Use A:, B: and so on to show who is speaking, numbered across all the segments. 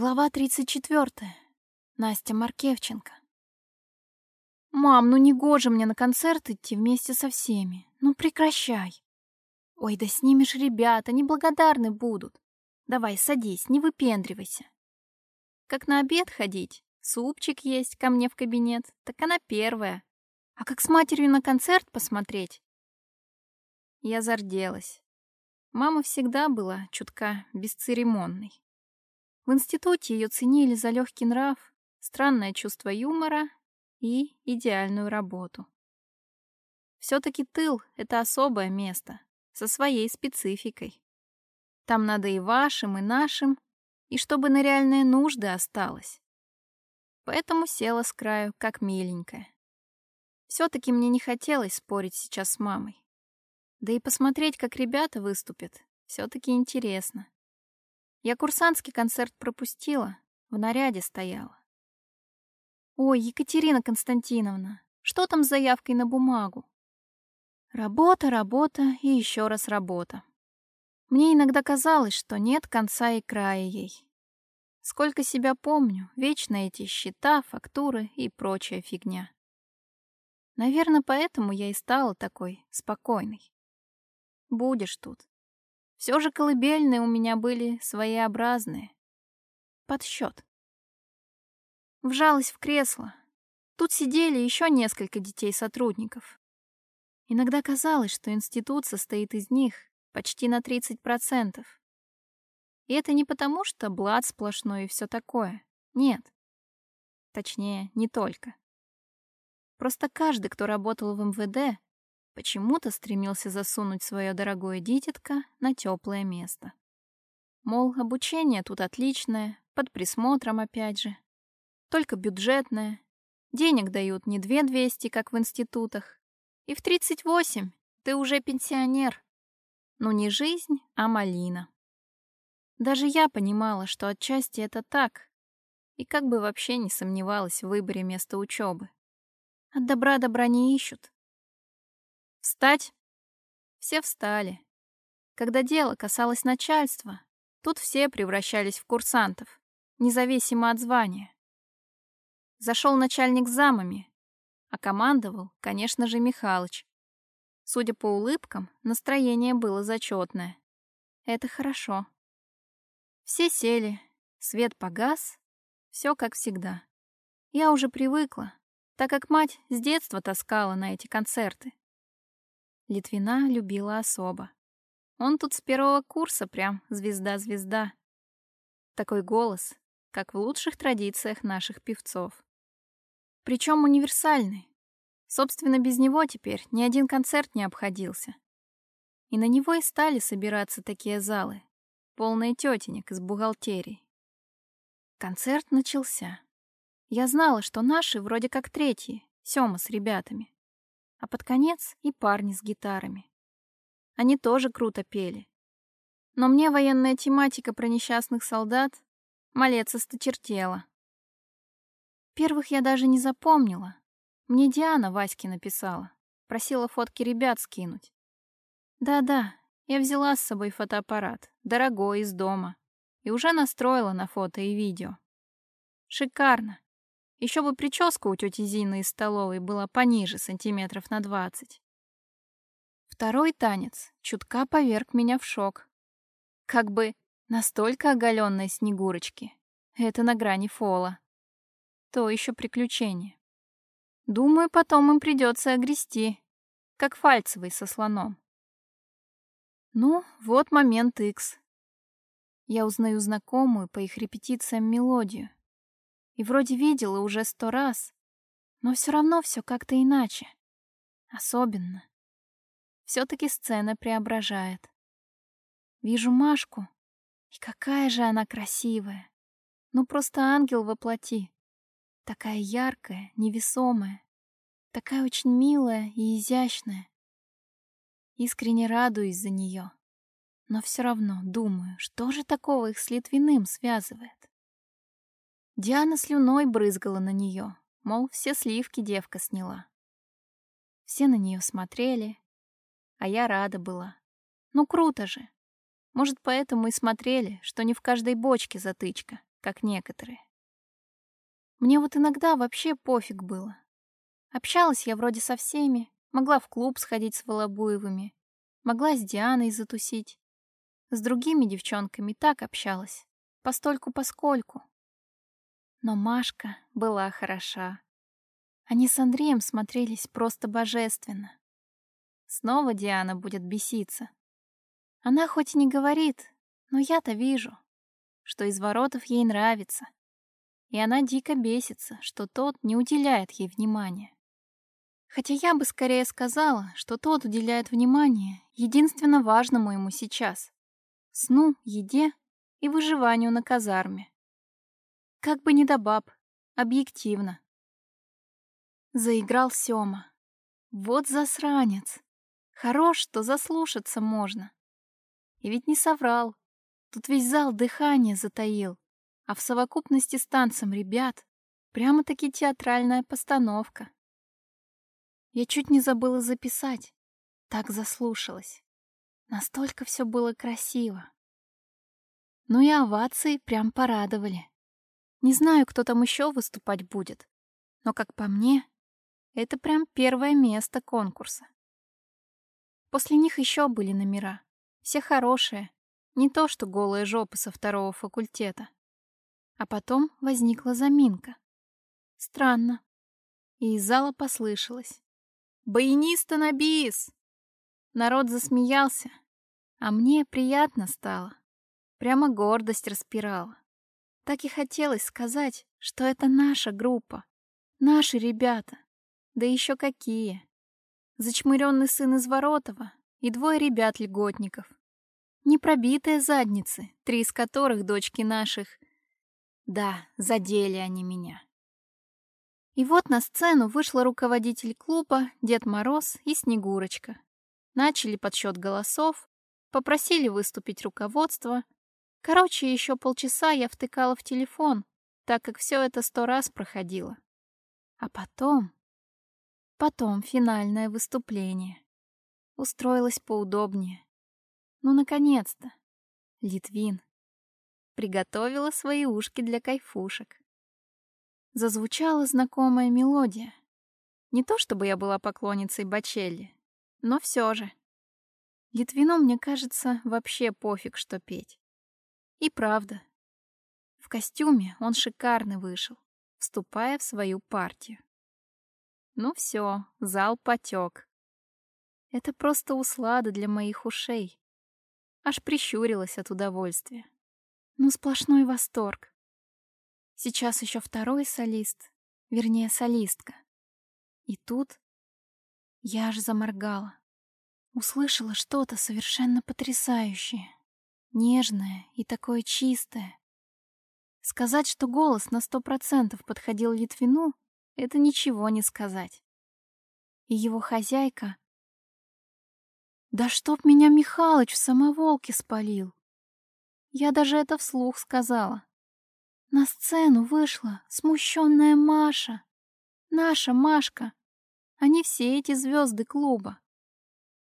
A: Глава 34. Настя Маркевченко. «Мам, ну не гоже мне на концерт идти вместе со всеми. Ну прекращай. Ой, да снимешь ребят, они благодарны будут. Давай, садись, не выпендривайся. Как на обед ходить, супчик есть ко мне в кабинет, так она первая. А как с матерью на концерт посмотреть?» Я зарделась. Мама всегда была чутка бесцеремонной. В институте ее ценили за легкий нрав, странное чувство юмора и идеальную работу. Все-таки тыл — это особое место, со своей спецификой. Там надо и вашим, и нашим, и чтобы на реальные нужды осталось. Поэтому села с краю, как миленькая. Все-таки мне не хотелось спорить сейчас с мамой. Да и посмотреть, как ребята выступят, все-таки интересно. Я курсантский концерт пропустила, в наряде стояла. Ой, Екатерина Константиновна, что там с заявкой на бумагу? Работа, работа и еще раз работа. Мне иногда казалось, что нет конца и края ей. Сколько себя помню, вечно эти счета, фактуры и прочая фигня. Наверное, поэтому я и стала такой спокойной. Будешь тут. Все же колыбельные у меня были своеобразные. Подсчет. Вжалась в кресло. Тут сидели еще несколько детей-сотрудников. Иногда казалось, что институт состоит из них почти на 30%. И это не потому, что блат сплошной и все такое. Нет. Точнее, не только. Просто каждый, кто работал в МВД, почему-то стремился засунуть свое дорогое дитятко на теплое место. Мол, обучение тут отличное, под присмотром опять же. Только бюджетное. Денег дают не две двести, как в институтах. И в 38 ты уже пенсионер. Ну не жизнь, а малина. Даже я понимала, что отчасти это так, и как бы вообще не сомневалась в выборе места учебы. От добра добра не ищут, «Встать!» Все встали. Когда дело касалось начальства, тут все превращались в курсантов, независимо от звания. Зашел начальник с замами, а командовал, конечно же, Михалыч. Судя по улыбкам, настроение было зачетное. Это хорошо. Все сели, свет погас, все как всегда. Я уже привыкла, так как мать с детства таскала на эти концерты. Литвина любила особо. Он тут с первого курса прям звезда-звезда. Такой голос, как в лучших традициях наших певцов. Причем универсальный. Собственно, без него теперь ни один концерт не обходился. И на него и стали собираться такие залы, полные тетенек из бухгалтерии. Концерт начался. Я знала, что наши вроде как третьи, Сёма с ребятами а под конец и парни с гитарами. Они тоже круто пели. Но мне военная тематика про несчастных солдат малец осточертела. Первых я даже не запомнила. Мне Диана Ваське написала. Просила фотки ребят скинуть. Да-да, я взяла с собой фотоаппарат, дорогой, из дома, и уже настроила на фото и видео. Шикарно. Еще бы прическа у тети Зины из столовой была пониже, сантиметров на двадцать. Второй танец чутка поверг меня в шок. Как бы настолько оголенной Снегурочки. Это на грани фола. То еще приключение. Думаю, потом им придется огрести, как фальцевый со слоном. Ну, вот момент Икс. Я узнаю знакомую по их репетициям мелодию. И вроде видела уже сто раз, но все равно все как-то иначе. Особенно. Все-таки сцена преображает. Вижу Машку, и какая же она красивая. Ну просто ангел воплоти. Такая яркая, невесомая. Такая очень милая и изящная. Искренне радуюсь за нее. Но все равно думаю, что же такого их с Литвиным связывает. Диана слюной брызгала на нее, мол, все сливки девка сняла. Все на нее смотрели, а я рада была. Ну, круто же. Может, поэтому и смотрели, что не в каждой бочке затычка, как некоторые. Мне вот иногда вообще пофиг было. Общалась я вроде со всеми, могла в клуб сходить с Волобуевыми, могла с Дианой затусить. С другими девчонками так общалась, постольку-поскольку. Но Машка была хороша. Они с Андреем смотрелись просто божественно. Снова Диана будет беситься. Она хоть и не говорит, но я-то вижу, что из воротов ей нравится. И она дико бесится, что тот не уделяет ей внимания. Хотя я бы скорее сказала, что тот уделяет внимание единственно важному ему сейчас — сну, еде и выживанию на казарме. Как бы не до баб, объективно. Заиграл Сёма. Вот засранец. Хорош, что заслушаться можно. И ведь не соврал. Тут весь зал дыхание затаил. А в совокупности с танцем ребят прямо-таки театральная постановка. Я чуть не забыла записать. Так заслушалась. Настолько все было красиво. Ну и овации прям порадовали. Не знаю, кто там еще выступать будет, но, как по мне, это прям первое место конкурса. После них еще были номера. Все хорошие, не то что голые жопы со второго факультета. А потом возникла заминка. Странно. И из зала послышалось. «Баяниста на бис!» Народ засмеялся, а мне приятно стало. Прямо гордость распирала. Так и хотелось сказать, что это наша группа, наши ребята. Да еще какие. Зачмыренный сын из Воротова и двое ребят-льготников. Непробитые задницы, три из которых дочки наших. Да, задели они меня. И вот на сцену вышла руководитель клуба, Дед Мороз и Снегурочка. Начали подсчет голосов, попросили выступить руководство — Короче, еще полчаса я втыкала в телефон, так как все это сто раз проходило. А потом... Потом финальное выступление. Устроилась поудобнее. Ну, наконец-то. Литвин. Приготовила свои ушки для кайфушек. Зазвучала знакомая мелодия. Не то чтобы я была поклонницей Бачелли, но все же. Литвину, мне кажется, вообще пофиг, что петь. И правда. В костюме он шикарно вышел, вступая в свою партию. Ну все, зал потек. Это просто услада для моих ушей. Аж прищурилась от удовольствия. Ну, сплошной восторг. Сейчас еще второй солист, вернее, солистка. И тут я аж заморгала. Услышала что-то совершенно потрясающее нежное и такое чистое. Сказать, что голос на сто процентов подходил Литвину, это ничего не сказать. И его хозяйка... Да чтоб меня Михалыч в самоволке спалил. Я даже это вслух сказала. На сцену вышла смущенная Маша. Наша Машка. Они все эти звезды клуба.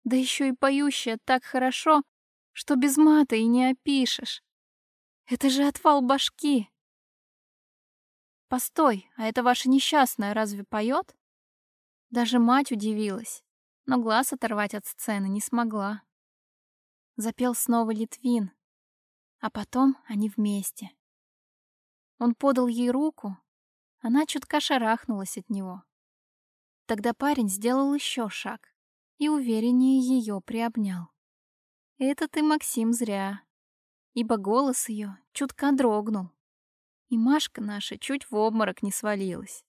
A: Да еще и поющая так хорошо, что без мата и не опишешь. Это же отвал башки. Постой, а это ваша несчастная разве поет? Даже мать удивилась, но глаз оторвать от сцены не смогла. Запел снова Литвин, а потом они вместе. Он подал ей руку, она чутка шарахнулась от него. Тогда парень сделал еще шаг и увереннее ее приобнял. Это ты, Максим, зря. Ибо голос ее чутка дрогнул. И Машка наша чуть в обморок не свалилась.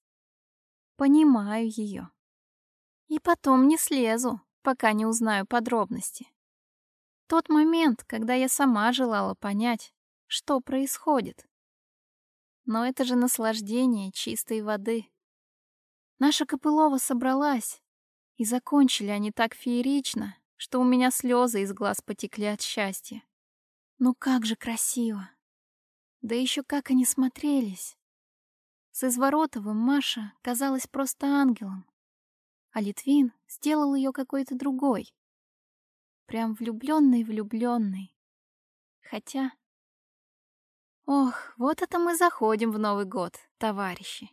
A: Понимаю ее. И потом не слезу, пока не узнаю подробности. Тот момент, когда я сама желала понять, что происходит. Но это же наслаждение чистой воды. Наша Копылова собралась, и закончили они так феерично, что у меня слезы из глаз потекли от счастья. Ну как же красиво! Да еще как они смотрелись! С Изворотовым Маша казалась просто ангелом, а Литвин сделал ее какой-то другой. Прям влюбленный-влюбленный. Хотя Ох, вот это мы заходим в Новый год, товарищи.